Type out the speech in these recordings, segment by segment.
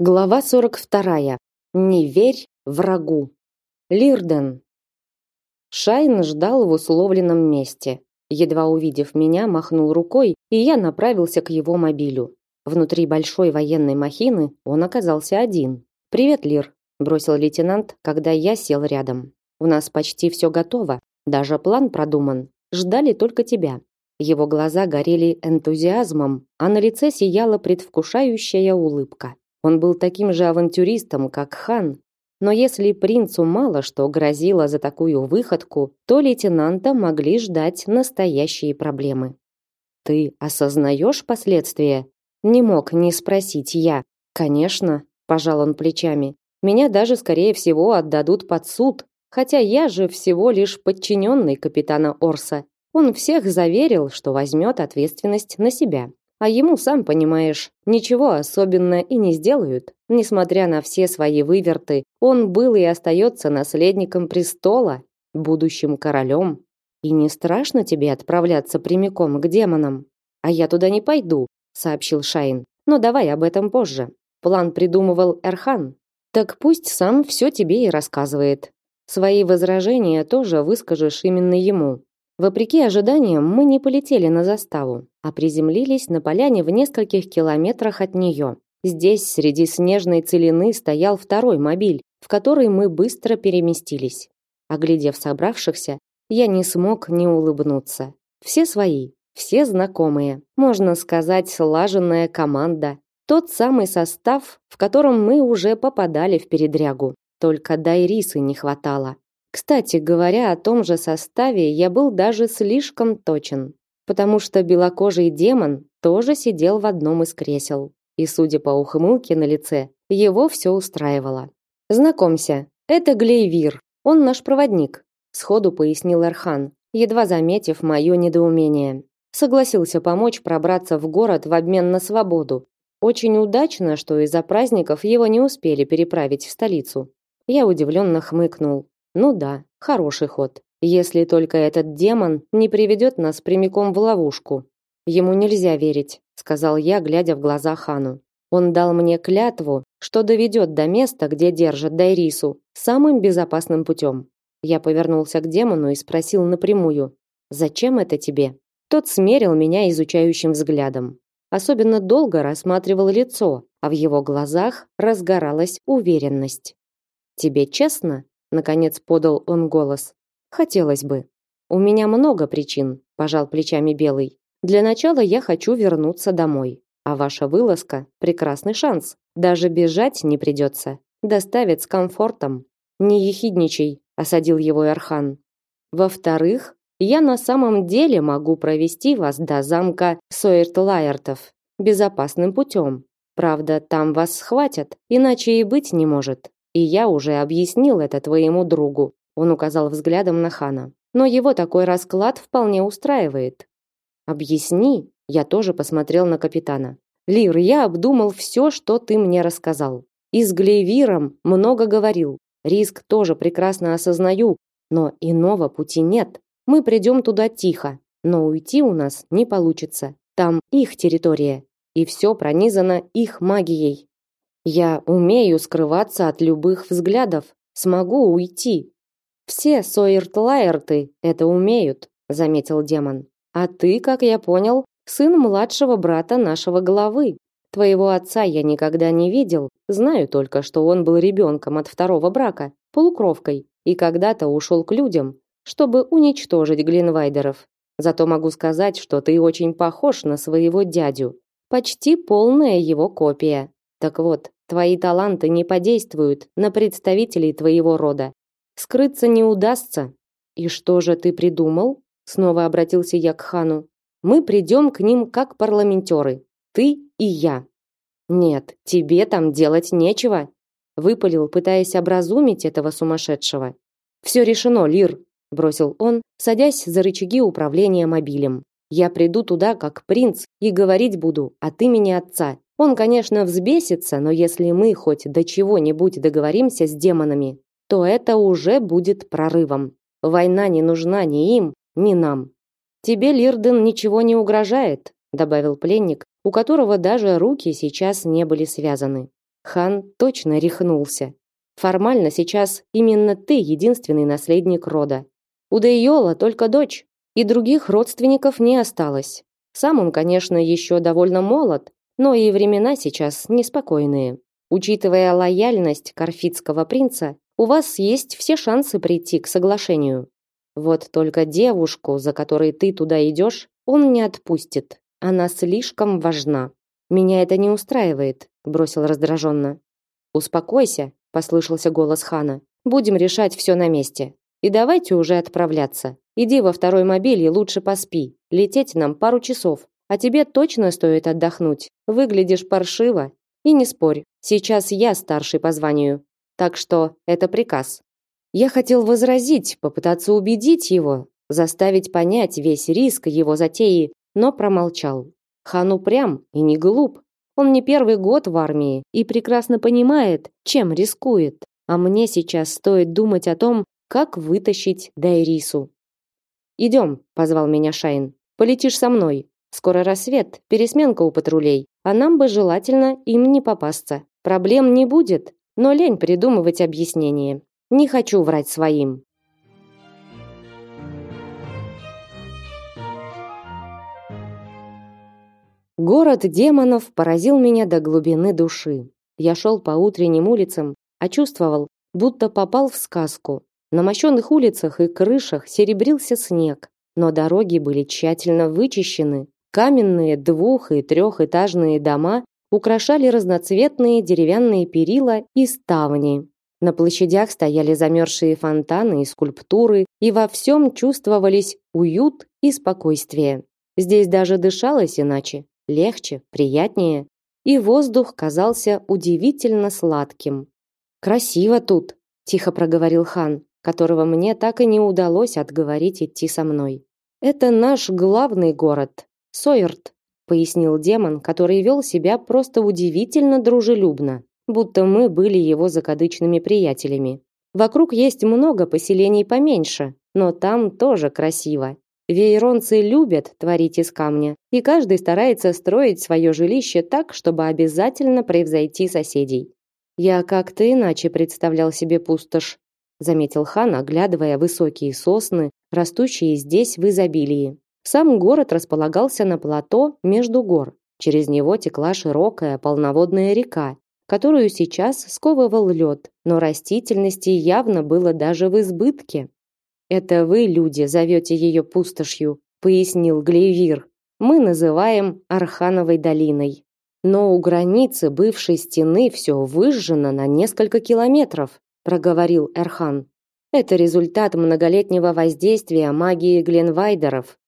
Глава 42. Не верь врагу. Лирден. Шайн ждал в условленном месте. Едва увидев меня, махнул рукой, и я направился к его мобилю. Внутри большой военной махины он оказался один. «Привет, Лир», – бросил лейтенант, когда я сел рядом. «У нас почти все готово, даже план продуман. Ждали только тебя». Его глаза горели энтузиазмом, а на лице сияла предвкушающая улыбка. Он был таким же авантюристом, как хан, но если принцу мало что грозило за такую выходку, то лейтенанта могли ждать настоящие проблемы. Ты осознаешь последствия? Не мог не спросить я. Конечно, пожал он плечами. Меня даже скорее всего отдадут под суд, хотя я же всего лишь подчиненный капитана Орса. Он всех заверил, что возьмет ответственность на себя. А ему, сам понимаешь, ничего особенно и не сделают. Несмотря на все свои выверты, он был и остается наследником престола, будущим королем. И не страшно тебе отправляться прямиком к демонам? А я туда не пойду, сообщил Шайн. Но давай об этом позже. План придумывал Эрхан. Так пусть сам все тебе и рассказывает. Свои возражения тоже выскажешь именно ему. Вопреки ожиданиям, мы не полетели на заставу, а приземлились на поляне в нескольких километрах от нее. Здесь, среди снежной целины, стоял второй мобиль, в который мы быстро переместились. Оглядев собравшихся, я не смог не улыбнуться. Все свои, все знакомые, можно сказать, слаженная команда. Тот самый состав, в котором мы уже попадали в передрягу. Только Дайрисы не хватало. Кстати говоря, о том же составе я был даже слишком точен, потому что белокожий демон тоже сидел в одном из кресел. И, судя по ухмылке на лице, его все устраивало. Знакомься, это Глейвир, он наш проводник, сходу пояснил Эрхан, едва заметив мое недоумение. Согласился помочь пробраться в город в обмен на свободу. Очень удачно, что из-за праздников его не успели переправить в столицу. Я удивленно хмыкнул. Ну да, хороший ход. Если только этот демон не приведет нас прямиком в ловушку. Ему нельзя верить, сказал я, глядя в глаза хану. Он дал мне клятву, что доведет до места, где держат Дайрису, самым безопасным путем. Я повернулся к демону и спросил напрямую: "Зачем это тебе?" Тот смерил меня изучающим взглядом. Особенно долго рассматривал лицо, а в его глазах разгоралась уверенность. "Тебе честно?" Наконец подал он голос. Хотелось бы. У меня много причин, пожал плечами Белый. Для начала я хочу вернуться домой. А ваша вылазка прекрасный шанс. Даже бежать не придется. Доставят с комфортом. Не ехидничай, осадил его Архан. Во-вторых, я на самом деле могу провести вас до замка Сойерт-Лайертов безопасным путем. Правда, там вас схватят, иначе и быть не может. И я уже объяснил это твоему другу. Он указал взглядом на Хана. Но его такой расклад вполне устраивает. Объясни. Я тоже посмотрел на капитана. Лир, я обдумал все, что ты мне рассказал. И с Глейвиром много говорил. Риск тоже прекрасно осознаю, но иного пути нет. Мы придем туда тихо, но уйти у нас не получится. Там их территория, и все пронизано их магией. Я умею скрываться от любых взглядов, смогу уйти. Все Сойертлайерты это умеют, заметил демон. А ты, как я понял, сын младшего брата нашего главы. Твоего отца я никогда не видел, знаю только, что он был ребенком от второго брака, полукровкой, и когда-то ушел к людям, чтобы уничтожить Глинвайдеров. Зато могу сказать, что ты очень похож на своего дядю, почти полная его копия. Так вот, Твои таланты не подействуют на представителей твоего рода. Скрыться не удастся. И что же ты придумал? Снова обратился я к хану. Мы придем к ним как парламентеры. Ты и я. Нет, тебе там делать нечего, выпалил, пытаясь образумить этого сумасшедшего. Все решено, Лир, бросил он, садясь за рычаги управления мобилем. Я приду туда как принц и говорить буду от имени отца он, конечно, взбесится, но если мы хоть до чего-нибудь договоримся с демонами, то это уже будет прорывом. Война не нужна ни им, ни нам. Тебе, Лирден, ничего не угрожает, добавил пленник, у которого даже руки сейчас не были связаны. Хан точно рехнулся. Формально сейчас именно ты единственный наследник рода. У Дейола только дочь, и других родственников не осталось. Сам он, конечно, еще довольно молод, но и времена сейчас неспокойные. Учитывая лояльность карфитского принца, у вас есть все шансы прийти к соглашению. Вот только девушку, за которой ты туда идешь, он не отпустит. Она слишком важна. Меня это не устраивает, бросил раздраженно. Успокойся, послышался голос хана. Будем решать все на месте. И давайте уже отправляться. Иди во второй мобиль и лучше поспи. Лететь нам пару часов. А тебе точно стоит отдохнуть. Выглядишь паршиво. И не спорь, сейчас я старший по званию. Так что это приказ. Я хотел возразить, попытаться убедить его, заставить понять весь риск его затеи, но промолчал. Хан упрям и не глуп. Он не первый год в армии и прекрасно понимает, чем рискует. А мне сейчас стоит думать о том, как вытащить Дайрису. «Идем», — позвал меня Шайн. «Полетишь со мной. Скоро рассвет, пересменка у патрулей, а нам бы желательно им не попасться. Проблем не будет, но лень придумывать объяснение. Не хочу врать своим». Город демонов поразил меня до глубины души. Я шел по утренним улицам, а чувствовал, будто попал в сказку. На мощенных улицах и крышах серебрился снег, но дороги были тщательно вычищены. Каменные двух- и трехэтажные дома украшали разноцветные деревянные перила и ставни. На площадях стояли замерзшие фонтаны и скульптуры, и во всем чувствовались уют и спокойствие. Здесь даже дышалось иначе, легче, приятнее, и воздух казался удивительно сладким. «Красиво тут», – тихо проговорил хан которого мне так и не удалось отговорить идти со мной. Это наш главный город, Сойерт, пояснил демон, который вел себя просто удивительно дружелюбно, будто мы были его закадычными приятелями. Вокруг есть много поселений поменьше, но там тоже красиво. Вейронцы любят творить из камня, и каждый старается строить свое жилище так, чтобы обязательно превзойти соседей. Я как-то иначе представлял себе пустошь, заметил хан, оглядывая высокие сосны, растущие здесь в изобилии. Сам город располагался на плато между гор. Через него текла широкая полноводная река, которую сейчас сковывал лед, но растительности явно было даже в избытке. Это вы, люди, зовете ее пустошью, пояснил Глейвир. Мы называем Архановой долиной. Но у границы бывшей стены все выжжено на несколько километров проговорил Эрхан. Это результат многолетнего воздействия магии Гленвайдеров.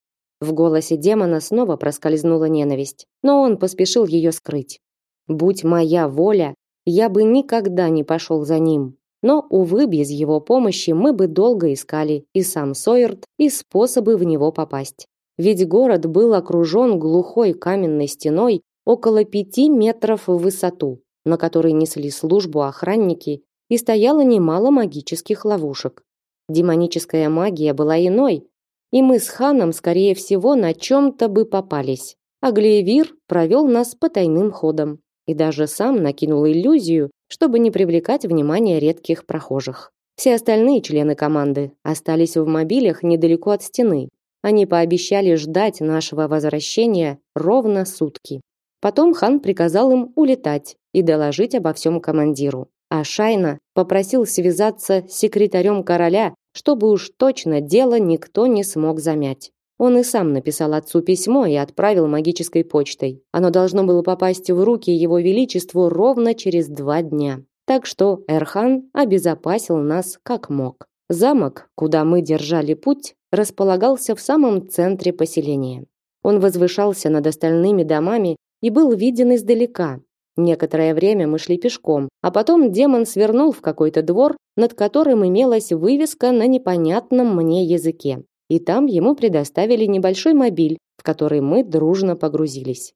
В голосе демона снова проскользнула ненависть, но он поспешил ее скрыть. Будь моя воля, я бы никогда не пошел за ним. Но, увы, без его помощи мы бы долго искали и сам Сойерт, и способы в него попасть. Ведь город был окружен глухой каменной стеной около пяти метров в высоту, на которой несли службу охранники и стояло немало магических ловушек. Демоническая магия была иной, и мы с ханом, скорее всего, на чем-то бы попались. А Глеевир провел нас по тайным ходам и даже сам накинул иллюзию, чтобы не привлекать внимание редких прохожих. Все остальные члены команды остались в мобилях недалеко от стены. Они пообещали ждать нашего возвращения ровно сутки. Потом хан приказал им улетать и доложить обо всем командиру а Шайна попросил связаться с секретарем короля, чтобы уж точно дело никто не смог замять. Он и сам написал отцу письмо и отправил магической почтой. Оно должно было попасть в руки его величеству ровно через два дня. Так что Эрхан обезопасил нас как мог. Замок, куда мы держали путь, располагался в самом центре поселения. Он возвышался над остальными домами и был виден издалека, Некоторое время мы шли пешком, а потом демон свернул в какой-то двор, над которым имелась вывеска на непонятном мне языке. И там ему предоставили небольшой мобиль, в который мы дружно погрузились.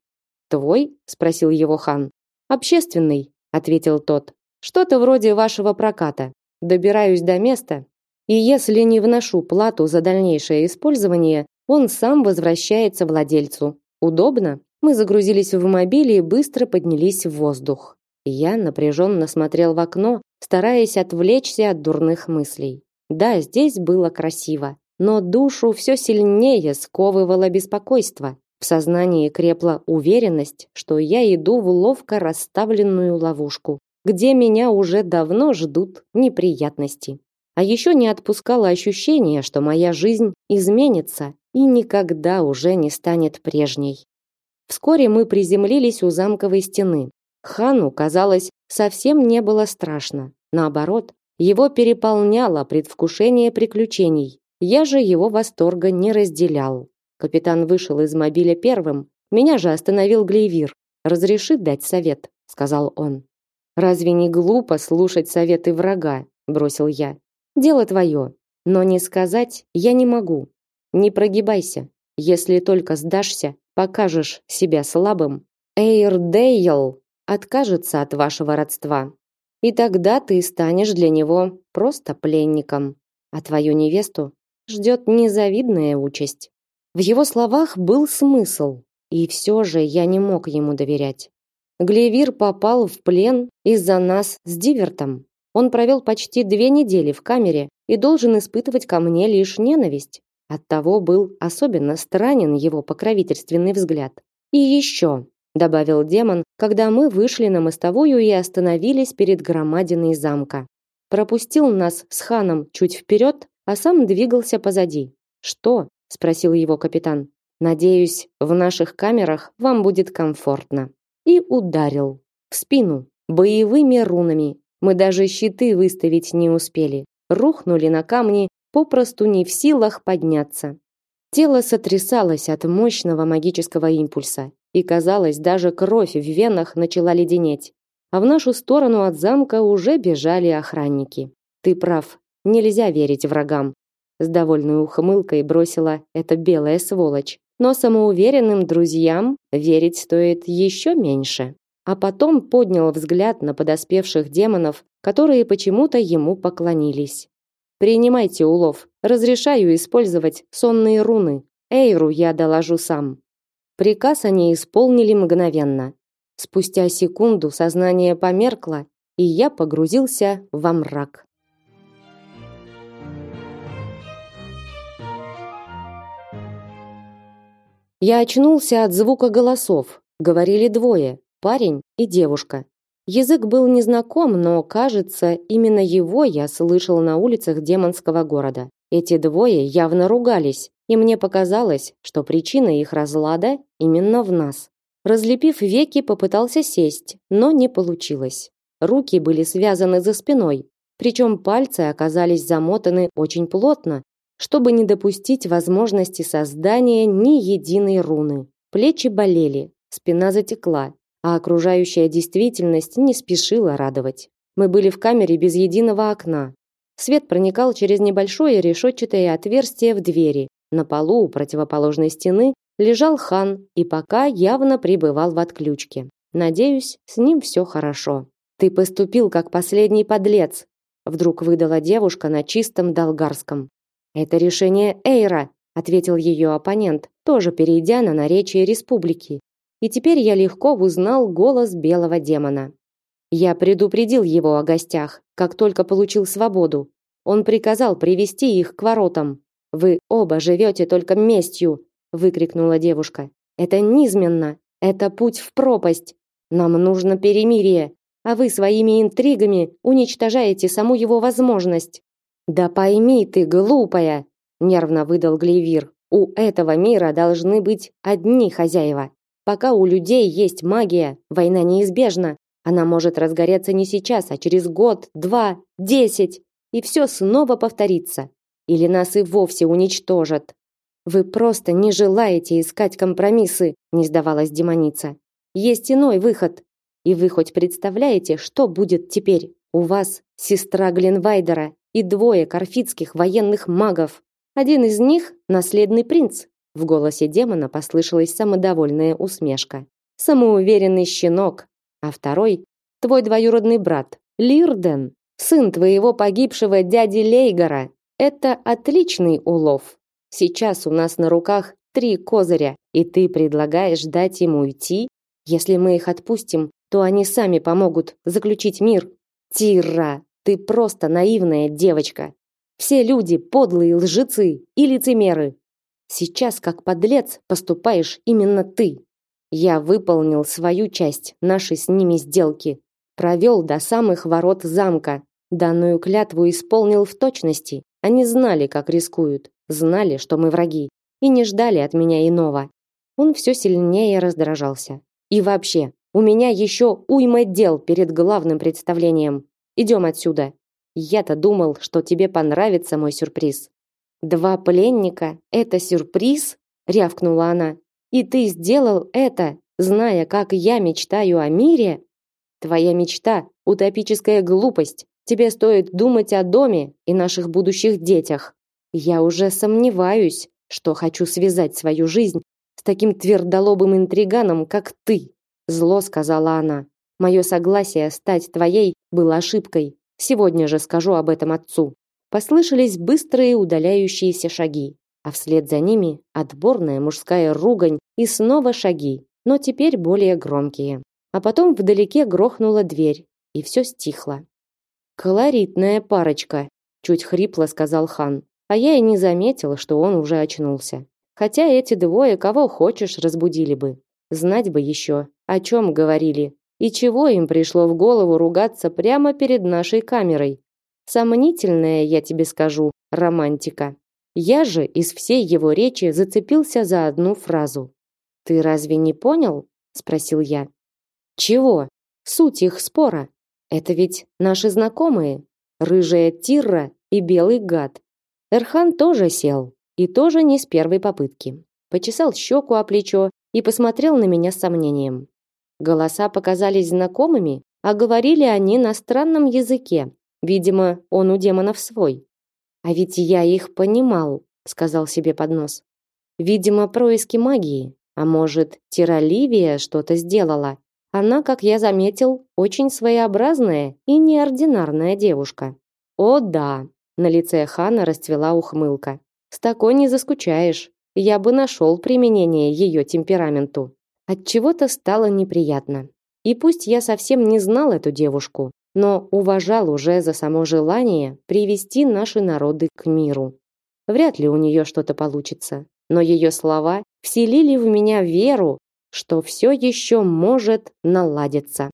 «Твой?» – спросил его хан. «Общественный», – ответил тот. «Что-то вроде вашего проката. Добираюсь до места, и если не вношу плату за дальнейшее использование, он сам возвращается владельцу. Удобно?» Мы загрузились в мобиль и быстро поднялись в воздух. Я напряженно смотрел в окно, стараясь отвлечься от дурных мыслей. Да, здесь было красиво, но душу все сильнее сковывало беспокойство. В сознании крепла уверенность, что я иду в ловко расставленную ловушку, где меня уже давно ждут неприятности. А еще не отпускало ощущение, что моя жизнь изменится и никогда уже не станет прежней. Вскоре мы приземлились у замковой стены. Хану, казалось, совсем не было страшно. Наоборот, его переполняло предвкушение приключений. Я же его восторга не разделял. Капитан вышел из мобиля первым. Меня же остановил Глейвир. «Разреши дать совет», — сказал он. «Разве не глупо слушать советы врага?» — бросил я. «Дело твое, но не сказать я не могу. Не прогибайся. Если только сдашься, покажешь себя слабым, Эйрдейл откажется от вашего родства. И тогда ты станешь для него просто пленником, а твою невесту ждет незавидная участь. В его словах был смысл, и все же я не мог ему доверять. Глевир попал в плен из-за нас с Дивертом. Он провел почти две недели в камере и должен испытывать ко мне лишь ненависть. Оттого был особенно странен его покровительственный взгляд. И еще, добавил демон, когда мы вышли на мостовую и остановились перед громадиной замка. Пропустил нас с ханом чуть вперед, а сам двигался позади. Что? спросил его капитан. Надеюсь, в наших камерах вам будет комфортно. И ударил в спину боевыми рунами. Мы даже щиты выставить не успели. Рухнули на камни попросту не в силах подняться. Тело сотрясалось от мощного магического импульса, и казалось, даже кровь в венах начала леденеть. А в нашу сторону от замка уже бежали охранники. Ты прав, нельзя верить врагам. С довольной ухмылкой бросила эта белая сволочь. Но самоуверенным друзьям верить стоит еще меньше. А потом поднял взгляд на подоспевших демонов, которые почему-то ему поклонились. Принимайте улов. Разрешаю использовать сонные руны. Эйру я доложу сам. Приказ они исполнили мгновенно. Спустя секунду сознание померкло, и я погрузился во мрак. Я очнулся от звука голосов. Говорили двое: парень и девушка. Язык был незнаком, но, кажется, именно его я слышал на улицах демонского города. Эти двое явно ругались, и мне показалось, что причина их разлада именно в нас. Разлепив веки, попытался сесть, но не получилось. Руки были связаны за спиной, причем пальцы оказались замотаны очень плотно, чтобы не допустить возможности создания ни единой руны. Плечи болели, спина затекла, а окружающая действительность не спешила радовать. Мы были в камере без единого окна. Свет проникал через небольшое решетчатое отверстие в двери. На полу у противоположной стены лежал хан и пока явно пребывал в отключке. Надеюсь, с ним все хорошо. Ты поступил как последний подлец, вдруг выдала девушка на чистом долгарском. Это решение Эйра, ответил ее оппонент, тоже перейдя на наречие республики и теперь я легко узнал голос белого демона. Я предупредил его о гостях, как только получил свободу. Он приказал привести их к воротам. Вы оба живете только местью, выкрикнула девушка. Это низменно, это путь в пропасть. Нам нужно перемирие, а вы своими интригами уничтожаете саму его возможность. Да пойми ты, глупая, нервно выдал Глейвир. У этого мира должны быть одни хозяева. Пока у людей есть магия, война неизбежна. Она может разгореться не сейчас, а через год, два, десять, и все снова повторится. Или нас и вовсе уничтожат. Вы просто не желаете искать компромиссы, не сдавалась демоница. Есть иной выход. И вы хоть представляете, что будет теперь? У вас сестра Гленвайдера и двое карфитских военных магов. Один из них наследный принц, в голосе демона послышалась самодовольная усмешка. Самоуверенный щенок, а второй твой двоюродный брат, Лирден, сын твоего погибшего дяди Лейгора. Это отличный улов. Сейчас у нас на руках три козыря, и ты предлагаешь дать ему уйти? Если мы их отпустим, что они сами помогут заключить мир. Тира, ты просто наивная девочка. Все люди подлые лжецы и лицемеры. Сейчас, как подлец, поступаешь именно ты. Я выполнил свою часть нашей с ними сделки, провел до самых ворот замка. Данную клятву исполнил в точности. Они знали, как рискуют, знали, что мы враги, и не ждали от меня иного. Он все сильнее раздражался. И вообще, у меня еще уйма дел перед главным представлением. Идем отсюда. Я-то думал, что тебе понравится мой сюрприз. Два пленника это сюрприз? рявкнула она. И ты сделал это, зная, как я мечтаю о мире? Твоя мечта утопическая глупость. Тебе стоит думать о доме и наших будущих детях. Я уже сомневаюсь, что хочу связать свою жизнь с таким твердолобым интриганом, как ты, зло сказала она. Мое согласие стать твоей было ошибкой. Сегодня же скажу об этом отцу. Послышались быстрые удаляющиеся шаги, а вслед за ними отборная мужская ругань и снова шаги, но теперь более громкие. А потом вдалеке грохнула дверь, и все стихло. Колоритная парочка, чуть хрипло сказал Хан. А я и не заметил, что он уже очнулся. Хотя эти двое кого хочешь разбудили бы. Знать бы еще, о чем говорили и чего им пришло в голову ругаться прямо перед нашей камерой. Сомнительная, я тебе скажу, романтика. Я же из всей его речи зацепился за одну фразу. Ты разве не понял? спросил я. Чего? Суть их спора. Это ведь наши знакомые, рыжая Тирра и белый гад. Эрхан тоже сел, и тоже не с первой попытки. Почесал щеку о плечо и посмотрел на меня с сомнением. Голоса показались знакомыми, а говорили они на странном языке. Видимо, он у демонов свой. А ведь я их понимал, сказал себе под нос. Видимо, происки магии. А может, Тираливия что-то сделала? Она, как я заметил, очень своеобразная и неординарная девушка. О да, на лице Хана расцвела ухмылка. С такой не заскучаешь. Я бы нашел применение ее темпераменту. От чего-то стало неприятно. И пусть я совсем не знал эту девушку, но уважал уже за само желание привести наши народы к миру. Вряд ли у нее что-то получится, но ее слова вселили в меня веру, что все еще может наладиться.